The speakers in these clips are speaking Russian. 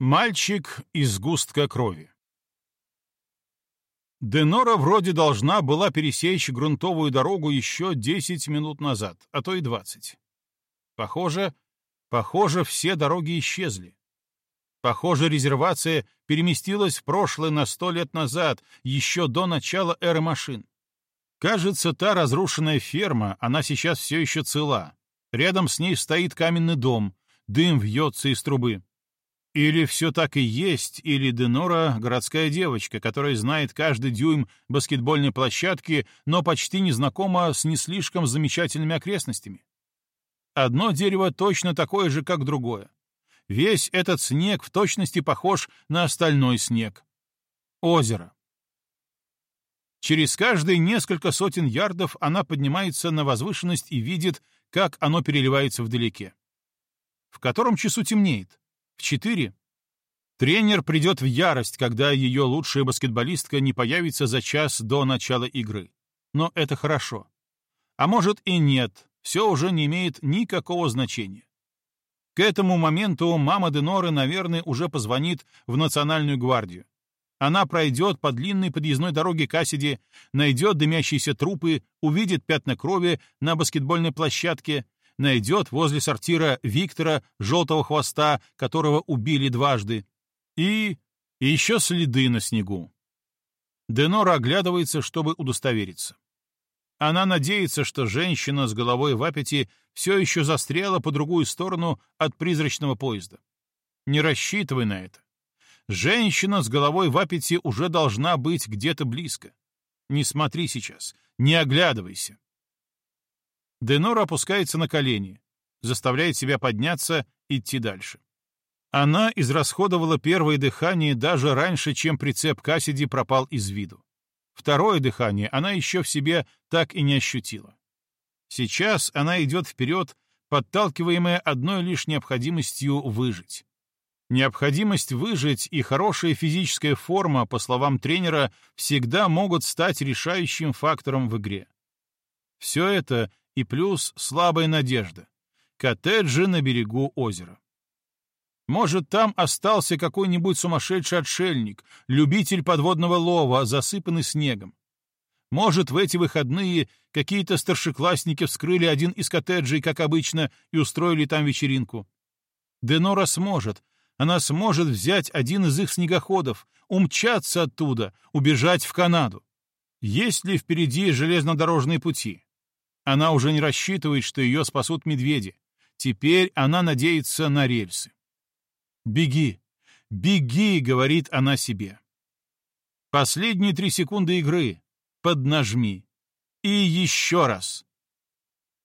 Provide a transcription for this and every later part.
Мальчик из густка крови. Денора вроде должна была пересечь грунтовую дорогу еще 10 минут назад, а то и 20. Похоже, похоже, все дороги исчезли. Похоже, резервация переместилась в прошлое на сто лет назад, еще до начала эры машин. Кажется, та разрушенная ферма, она сейчас все еще цела. Рядом с ней стоит каменный дом, дым вьется из трубы. Или все так и есть, или Денора — городская девочка, которая знает каждый дюйм баскетбольной площадки, но почти не знакома с не слишком замечательными окрестностями. Одно дерево точно такое же, как другое. Весь этот снег в точности похож на остальной снег. Озеро. Через каждые несколько сотен ярдов она поднимается на возвышенность и видит, как оно переливается вдалеке. В котором часу темнеет? В четыре? Тренер придет в ярость, когда ее лучшая баскетболистка не появится за час до начала игры. Но это хорошо. А может и нет, все уже не имеет никакого значения. К этому моменту мама Деноры, наверное, уже позвонит в Национальную гвардию. Она пройдет по длинной подъездной дороге Кассиди, найдет дымящиеся трупы, увидит пятна крови на баскетбольной площадке, найдет возле сортира Виктора, желтого хвоста, которого убили дважды, и... и еще следы на снегу. Денора оглядывается, чтобы удостовериться. Она надеется, что женщина с головой в аппете все еще застряла по другую сторону от призрачного поезда. Не рассчитывай на это. Женщина с головой в аппете уже должна быть где-то близко. Не смотри сейчас, не оглядывайся. Денора опускается на колени, заставляет себя подняться, идти дальше. Она израсходовала первое дыхание даже раньше, чем прицеп Кассиди пропал из виду. Второе дыхание она еще в себе так и не ощутила. Сейчас она идет вперед, подталкиваемая одной лишь необходимостью выжить. Необходимость выжить и хорошая физическая форма, по словам тренера, всегда могут стать решающим фактором в игре. Все это и плюс слабая надежда. Коттеджи на берегу озера. Может, там остался какой-нибудь сумасшедший отшельник, любитель подводного лова, засыпанный снегом. Может, в эти выходные какие-то старшеклассники вскрыли один из коттеджей, как обычно, и устроили там вечеринку. Денора сможет. Она сможет взять один из их снегоходов, умчаться оттуда, убежать в Канаду. Есть ли впереди железнодорожные пути? Она уже не рассчитывает, что ее спасут медведи. Теперь она надеется на рельсы. «Беги! Беги!» — говорит она себе. Последние три секунды игры. Поднажми. И еще раз.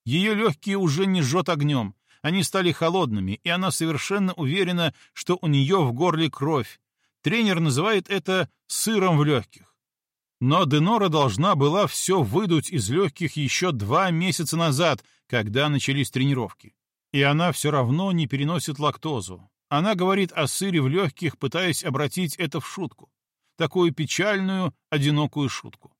Ее легкие уже не жжет огнем. Они стали холодными, и она совершенно уверена, что у нее в горле кровь. Тренер называет это «сыром в легких». Но Денора должна была все выдуть из легких еще два месяца назад, когда начались тренировки. И она все равно не переносит лактозу. Она говорит о сыре в легких, пытаясь обратить это в шутку. Такую печальную, одинокую шутку.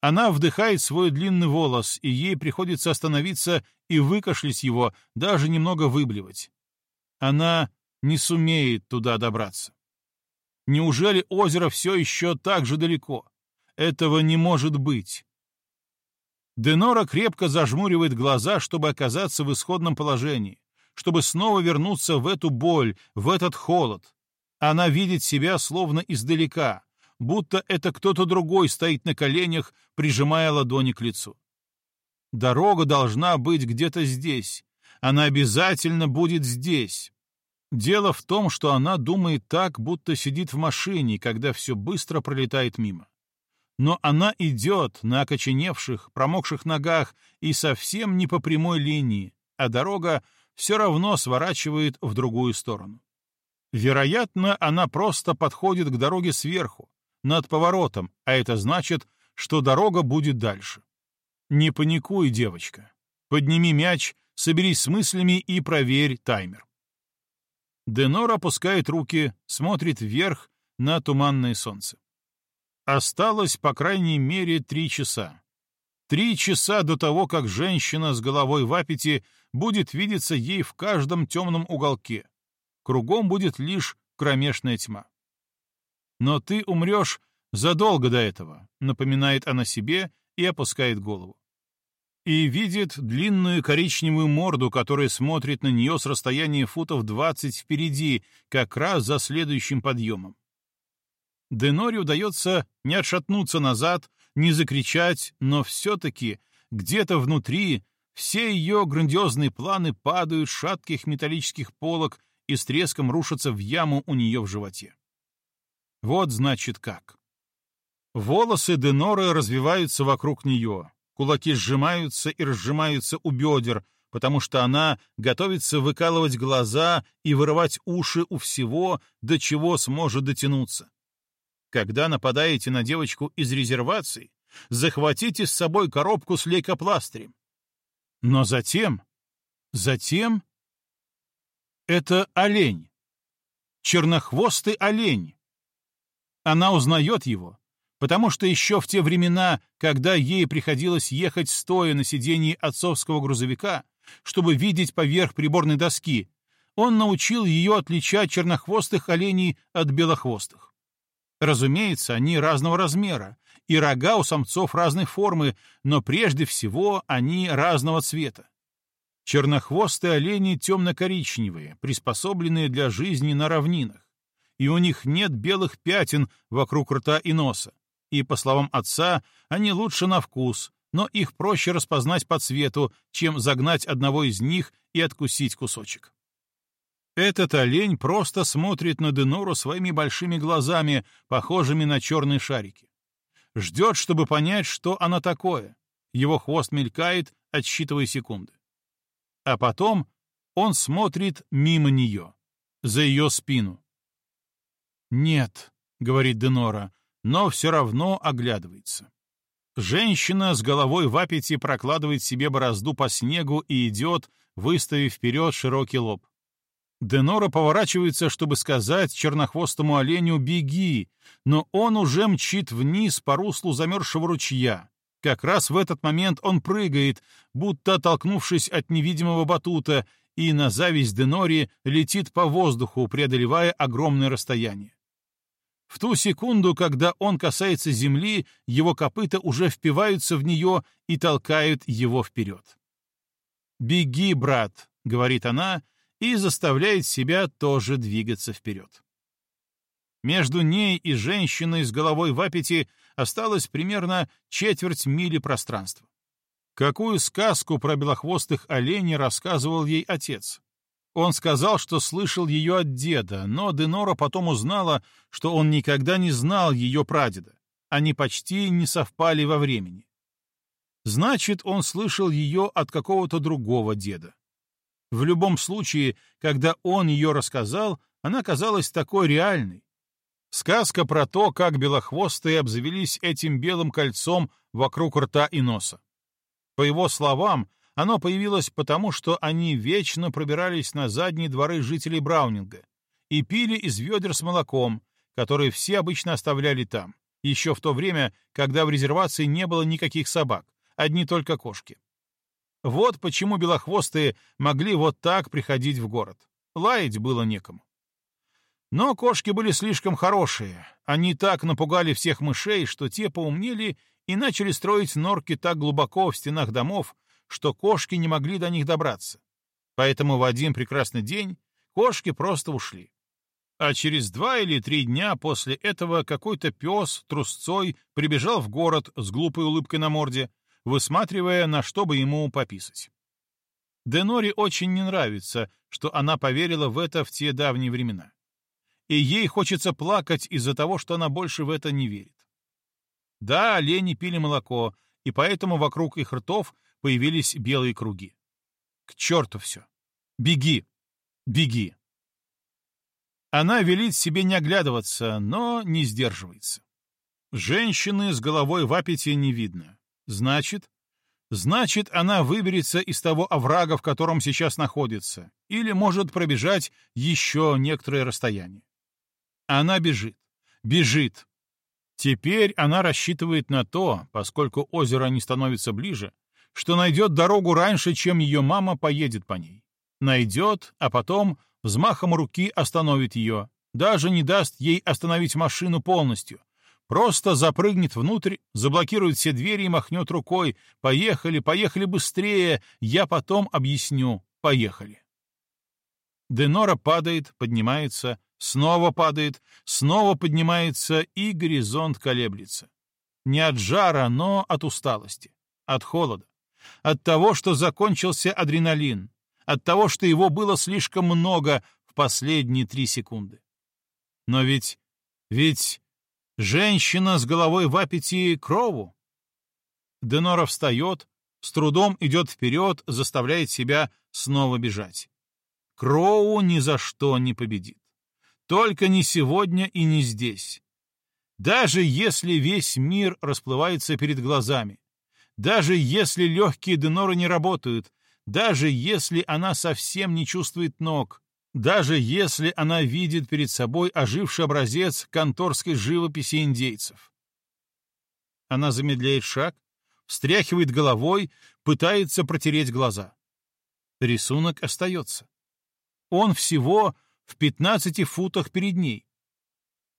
Она вдыхает свой длинный волос, и ей приходится остановиться и выкашлять его, даже немного выблевать. Она не сумеет туда добраться. Неужели озеро все еще так же далеко? Этого не может быть. Денора крепко зажмуривает глаза, чтобы оказаться в исходном положении, чтобы снова вернуться в эту боль, в этот холод. Она видит себя словно издалека, будто это кто-то другой стоит на коленях, прижимая ладони к лицу. Дорога должна быть где-то здесь. Она обязательно будет здесь. Дело в том, что она думает так, будто сидит в машине, когда все быстро пролетает мимо. Но она идет на окоченевших, промокших ногах и совсем не по прямой линии, а дорога все равно сворачивает в другую сторону. Вероятно, она просто подходит к дороге сверху, над поворотом, а это значит, что дорога будет дальше. Не паникуй, девочка. Подними мяч, соберись с мыслями и проверь таймер. Денор опускает руки, смотрит вверх на туманное солнце. Осталось, по крайней мере, три часа. Три часа до того, как женщина с головой в аппете будет видеться ей в каждом темном уголке. кругом будет лишь кромешная тьма. Но ты умрешь задолго до этого, напоминает она себе и опускает голову. И видит длинную коричневую морду, которая смотрит на нее с расстояния футов двадцать впереди, как раз за следующим подъемом. Деноре удается не отшатнуться назад, не закричать, но все-таки где-то внутри все ее грандиозные планы падают с шатких металлических полок и с треском рушатся в яму у нее в животе. Вот значит как. Волосы Деноры развиваются вокруг нее, кулаки сжимаются и разжимаются у бедер, потому что она готовится выкалывать глаза и вырывать уши у всего, до чего сможет дотянуться. Когда нападаете на девочку из резервации, захватите с собой коробку с лейкопластырем. Но затем, затем... Это олень. Чернохвостый олень. Она узнает его, потому что еще в те времена, когда ей приходилось ехать стоя на сиденье отцовского грузовика, чтобы видеть поверх приборной доски, он научил ее отличать чернохвостых оленей от белохвостых. Разумеется, они разного размера, и рога у самцов разной формы, но прежде всего они разного цвета. Чернохвостые олени темно-коричневые, приспособленные для жизни на равнинах, и у них нет белых пятен вокруг рта и носа, и, по словам отца, они лучше на вкус, но их проще распознать по цвету, чем загнать одного из них и откусить кусочек. Этот олень просто смотрит на Денору своими большими глазами, похожими на черные шарики. Ждет, чтобы понять, что она такое. Его хвост мелькает, отсчитывая секунды. А потом он смотрит мимо нее, за ее спину. «Нет», — говорит Денора, но все равно оглядывается. Женщина с головой в аппете прокладывает себе борозду по снегу и идет, выставив вперед широкий лоб. Денора поворачивается, чтобы сказать чернохвостому оленю «беги», но он уже мчит вниз по руслу замерзшего ручья. Как раз в этот момент он прыгает, будто оттолкнувшись от невидимого батута, и на зависть Денори летит по воздуху, преодолевая огромное расстояние. В ту секунду, когда он касается земли, его копыта уже впиваются в нее и толкают его вперед. «Беги, брат», — говорит она, и заставляет себя тоже двигаться вперед. Между ней и женщиной с головой в аппете осталось примерно четверть мили пространства. Какую сказку про белохвостых оленей рассказывал ей отец? Он сказал, что слышал ее от деда, но Денора потом узнала, что он никогда не знал ее прадеда. Они почти не совпали во времени. Значит, он слышал ее от какого-то другого деда. В любом случае, когда он ее рассказал, она казалась такой реальной. Сказка про то, как белохвостые обзавелись этим белым кольцом вокруг рта и носа. По его словам, оно появилось потому, что они вечно пробирались на задние дворы жителей Браунинга и пили из ведер с молоком, которые все обычно оставляли там, еще в то время, когда в резервации не было никаких собак, одни только кошки. Вот почему белохвостые могли вот так приходить в город. Лаять было некому. Но кошки были слишком хорошие. Они так напугали всех мышей, что те поумнели и начали строить норки так глубоко в стенах домов, что кошки не могли до них добраться. Поэтому в один прекрасный день кошки просто ушли. А через два или три дня после этого какой-то пес трусцой прибежал в город с глупой улыбкой на морде, высматривая, на что бы ему пописать. Денори очень не нравится, что она поверила в это в те давние времена. И ей хочется плакать из-за того, что она больше в это не верит. Да, олени пили молоко, и поэтому вокруг их ртов появились белые круги. К черту все. Беги, беги. Она велит себе не оглядываться, но не сдерживается. Женщины с головой в аппете не видно. Значит, значит, она выберется из того оврага, в котором сейчас находится, или может пробежать еще некоторое расстояние. Она бежит, бежит. Теперь она рассчитывает на то, поскольку озеро не становится ближе, что найдет дорогу раньше, чем ее мама поедет по ней. Найдет, а потом взмахом руки остановит ее, даже не даст ей остановить машину полностью. Просто запрыгнет внутрь, заблокирует все двери и махнет рукой. «Поехали, поехали быстрее, я потом объясню. Поехали». Денора падает, поднимается, снова падает, снова поднимается, и горизонт колеблется. Не от жара, но от усталости, от холода, от того, что закончился адреналин, от того, что его было слишком много в последние три секунды. Но ведь, ведь женщина с головой в аппете крову. Денора встает, с трудом идет вперед, заставляет себя снова бежать. Кроу ни за что не победит. Только не сегодня и не здесь. Даже если весь мир расплывается перед глазами, даже если легкие Деноры не работают, даже если она совсем не чувствует ног, даже если она видит перед собой оживший образец конторской живописи индейцев. Она замедляет шаг, встряхивает головой, пытается протереть глаза. Рисунок остается. Он всего в 15 футах перед ней.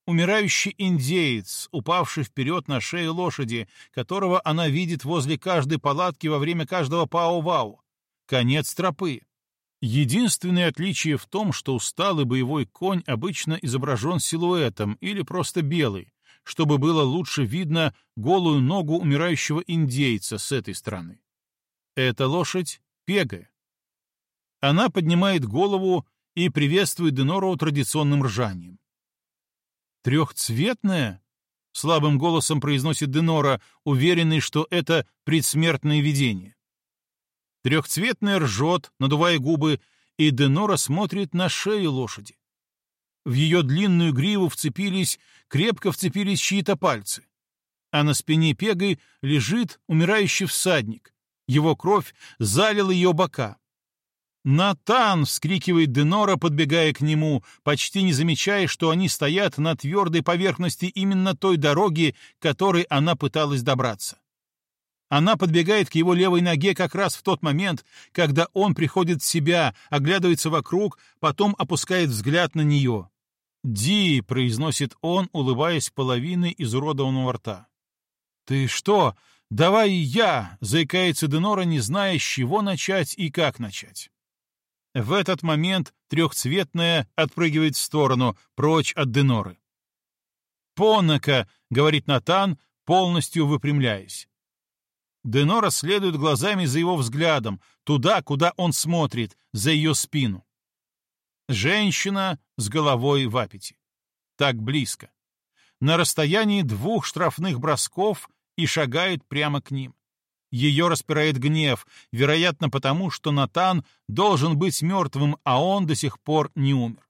Умирающий индеец, упавший вперед на шею лошади, которого она видит возле каждой палатки во время каждого пау-вау. Конец тропы. Единственное отличие в том, что усталый боевой конь обычно изображен силуэтом или просто белый, чтобы было лучше видно голую ногу умирающего индейца с этой стороны. Эта лошадь — пега. Она поднимает голову и приветствует Денору традиционным ржанием. «Трехцветная?» — слабым голосом произносит Денора, уверенный, что это предсмертное видение. Трехцветная ржет, надувая губы, и Денора смотрит на шею лошади. В ее длинную гриву вцепились, крепко вцепились чьи-то пальцы. А на спине пегой лежит умирающий всадник. Его кровь залила ее бока. «Натан!» — вскрикивает Денора, подбегая к нему, почти не замечая, что они стоят на твердой поверхности именно той дороги, которой она пыталась добраться. Она подбегает к его левой ноге как раз в тот момент, когда он приходит в себя, оглядывается вокруг, потом опускает взгляд на нее. «Ди», — произносит он, улыбаясь половиной изуродованного рта. «Ты что? Давай я!» — заикается Денора, не зная, с чего начать и как начать. В этот момент трехцветная отпрыгивает в сторону, прочь от Деноры. «Понака», — говорит Натан, полностью выпрямляясь. Денора следует глазами за его взглядом, туда, куда он смотрит, за ее спину. Женщина с головой в аппете. Так близко. На расстоянии двух штрафных бросков и шагает прямо к ним. Ее распирает гнев, вероятно, потому, что Натан должен быть мертвым, а он до сих пор не умер.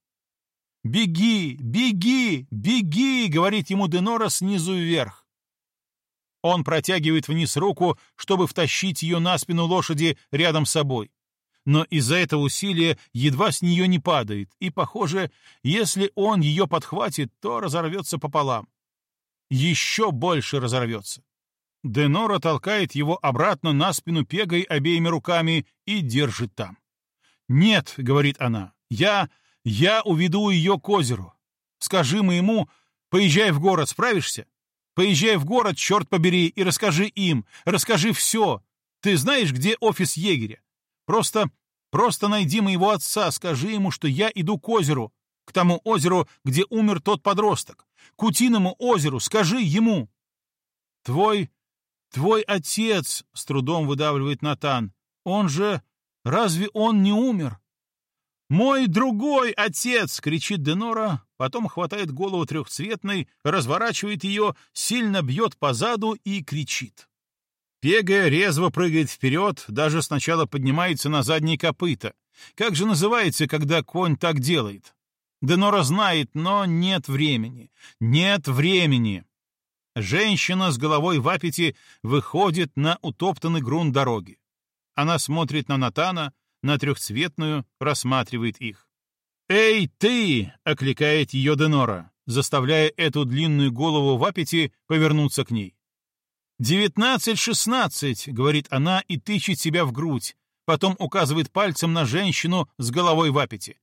«Беги! Беги! Беги!» — говорит ему Денора снизу вверх. Он протягивает вниз руку, чтобы втащить ее на спину лошади рядом с собой. Но из-за этого усилия едва с нее не падает, и, похоже, если он ее подхватит, то разорвется пополам. Еще больше разорвется. Денора толкает его обратно на спину пегой обеими руками и держит там. «Нет», — говорит она, — «я... я уведу ее к озеру. Скажи моему, поезжай в город, справишься?» Поезжай в город, черт побери, и расскажи им, расскажи все. Ты знаешь, где офис егеря? Просто, просто найди моего отца, скажи ему, что я иду к озеру, к тому озеру, где умер тот подросток, к Утиному озеру, скажи ему. Твой, твой отец, с трудом выдавливает Натан, он же, разве он не умер? «Мой другой отец!» — кричит Денора, потом хватает голову трехцветной, разворачивает ее, сильно бьет по заду и кричит. Пега резво прыгает вперед, даже сначала поднимается на задние копыта. Как же называется, когда конь так делает? Денора знает, но нет времени. Нет времени. Женщина с головой в аппете выходит на утоптанный грунт дороги. Она смотрит на Натана, на трехцветную, рассматривает их. «Эй, ты!» — окликает ее Денора, заставляя эту длинную голову в аппете повернуться к ней. «Девятнадцать-шестнадцать!» — говорит она и тычет себя в грудь. потом указывает пальцем на женщину с головой в аппете.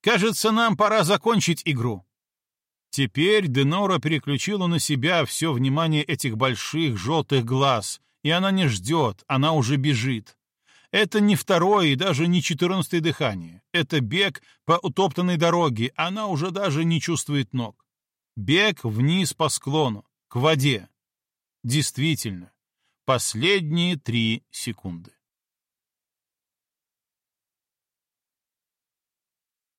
«Кажется, нам пора закончить игру». Теперь Денора переключила на себя все внимание этих больших желтых глаз, и она не ждет, она уже бежит. Это не второе и даже не четырнадцатое дыхание. Это бег по утоптанной дороге, она уже даже не чувствует ног. Бег вниз по склону, к воде. Действительно, последние три секунды.